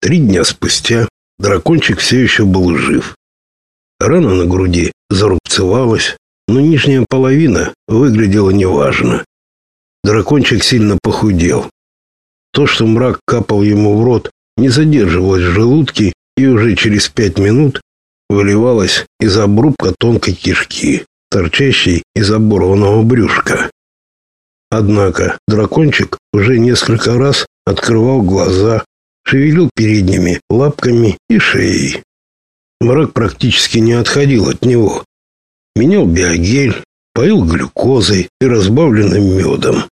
Три дня спустя дракончик все еще был жив. Рана на груди зарубцевалась, но нижняя половина выглядела неважно. Дракончик сильно похудел. То, что мрак капал ему в рот, не задерживалось в желудке и уже через пять минут выливалось из обрубка тонкой кишки, торчащей из оборванного брюшка. Однако дракончик уже несколько раз открывал глаза, шевелил передними лапками и шеей. Мрак практически не отходил от него. Менял биогель, поил глюкозой и разбавленным медом,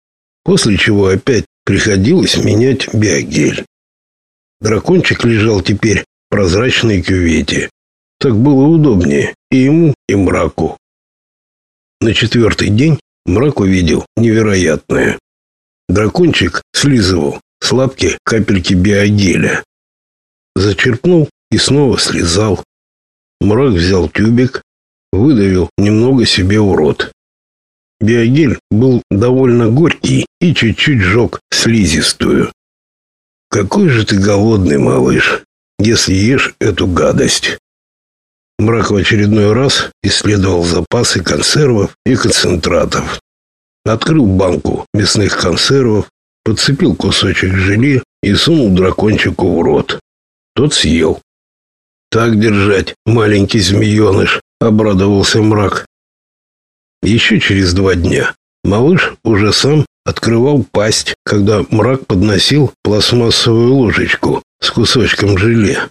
после чего опять приходилось менять биогель. Дракончик лежал теперь в прозрачной кювете. Так было удобнее и ему, и мраку. На четвертый день Мрак увидел невероятное. Дракончик слизывал с лапки капельки биогеля. Зачерпнул и снова слезал. Мрак взял тюбик, выдавил немного себе в рот. Биогель был довольно горький и чуть-чуть жег слизистую. Какой же ты голодный, малыш, если ешь эту гадость. Мрак в очередной раз исследовал запасы консервов и концентратов. Открыл банку мясных консервов, подцепил кусочек желе и сунул дракончику в рот. Тот съел. «Так держать, маленький змееныш», — обрадовался мрак. Еще через два дня малыш уже сам открывал пасть, когда мрак подносил пластмассовую ложечку с кусочком желе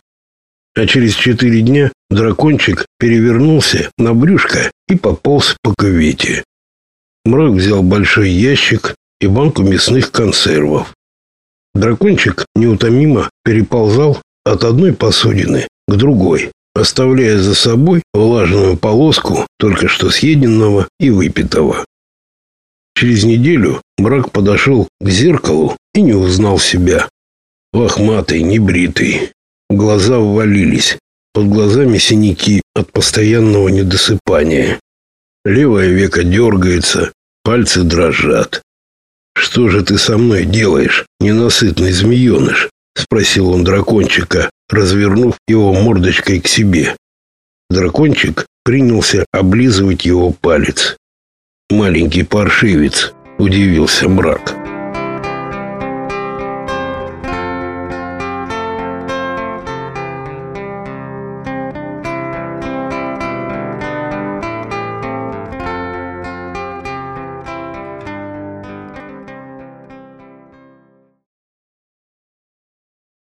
а через четыре дня дракончик перевернулся на брюшко и пополз по кювете. Мрак взял большой ящик и банку мясных консервов. Дракончик неутомимо переползал от одной посудины к другой, оставляя за собой влажную полоску только что съеденного и выпитого. Через неделю Мрак подошел к зеркалу и не узнал себя. Лохматый, небритый, Глаза ввалились. Под глазами синяки от постоянного недосыпания. Левое веко дергается, пальцы дрожат. «Что же ты со мной делаешь, ненасытный змееныш?» — спросил он дракончика, развернув его мордочкой к себе. Дракончик принялся облизывать его палец. «Маленький паршивец», — удивился мрак.